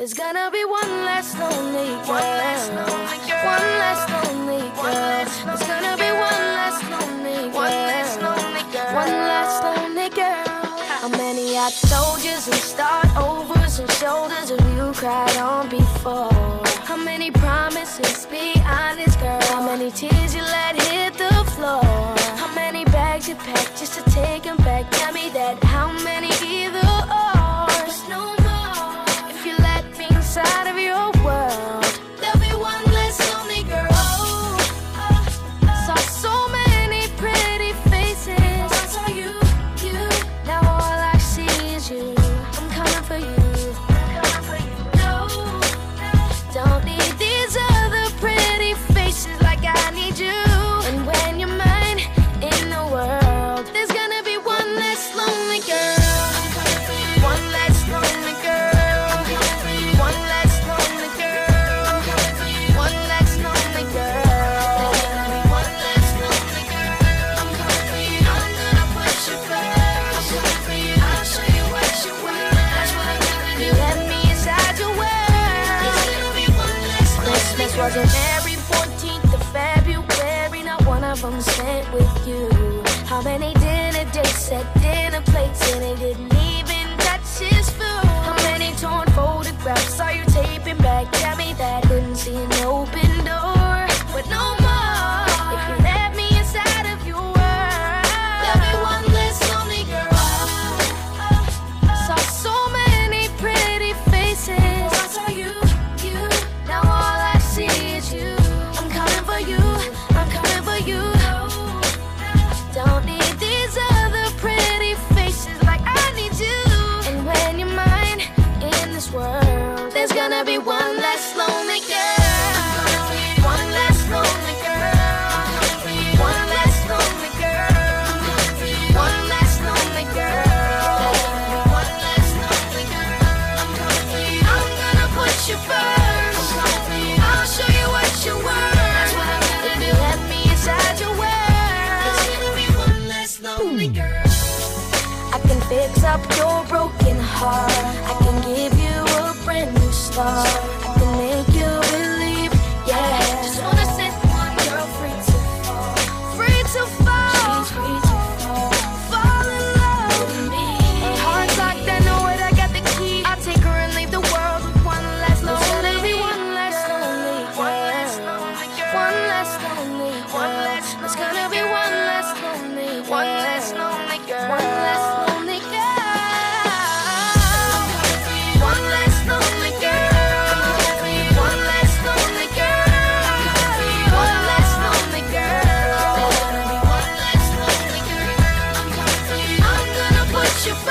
There's gonna be one less lonely girl. One less lonely girl. One less lonely girl. There's gonna be one less lonely girl. One less lonely girl. One less lonely girl. How many hot soldiers and start overs and shoulders have you cried on before? How many promises? Be honest, girl. How many tears you let hit the floor? How many bags you packed just to take them back? Tell me that. How many Christmas wasn't every 14th of February. Not one of them spent with you. How many dinner dates at dinner plates and it didn't even touch his food? How many torn photographs saw you taping back? Tell me that gonna be one less lonely girl. One less lonely girl. One less lonely girl. One less lonely girl. One less lonely girl. I'm coming for you. I'm gonna put you first. I'll show you what you worth. If you let me inside your world, gonna be one less lonely hmm. girl. I can fix up your broken heart. I can give you a I can make you believe, yeah. Just wanna set one girl free to fall, free to fall. Fall, in love with me. Locked, I know it. I got the key. I'll take her and leave the world with one less lonely. Be one less lonely girl. One less lonely girl. One less lonely girl. One less. There's gonna be gonna